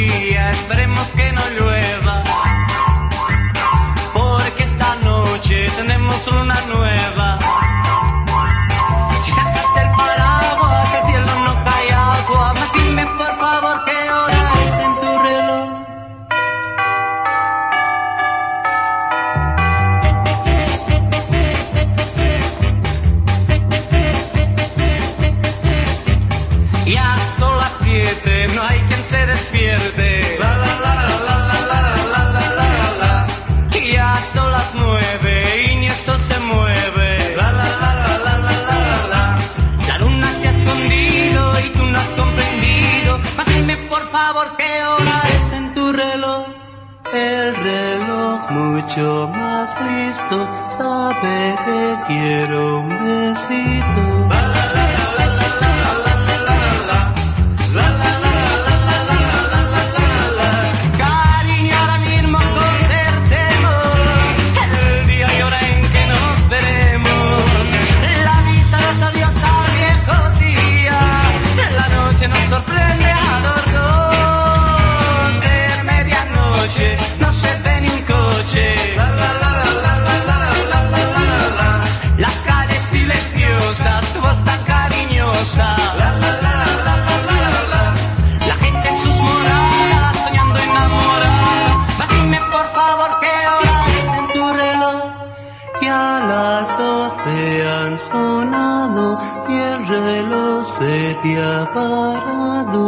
esperemos que no llueva. Porque esta noche tenemos luna nueva. Si sacaste el paraguas, que el cielo no cae agua, más dime por favor qué hora es en tu reloj. Ya no hay quien se despierte. La la la ya son las nueve y ni el se mueve. La luna se ha escondido y tú no has comprendido. Mas por favor qué hora es en tu reloj. El reloj mucho más listo sabe que quiero un besito. La, gente en sus moradas, soñando enamorada. Dime por favor qué hora es en tu reloj. Ya las doce han sonado y el reloj se te ha parado.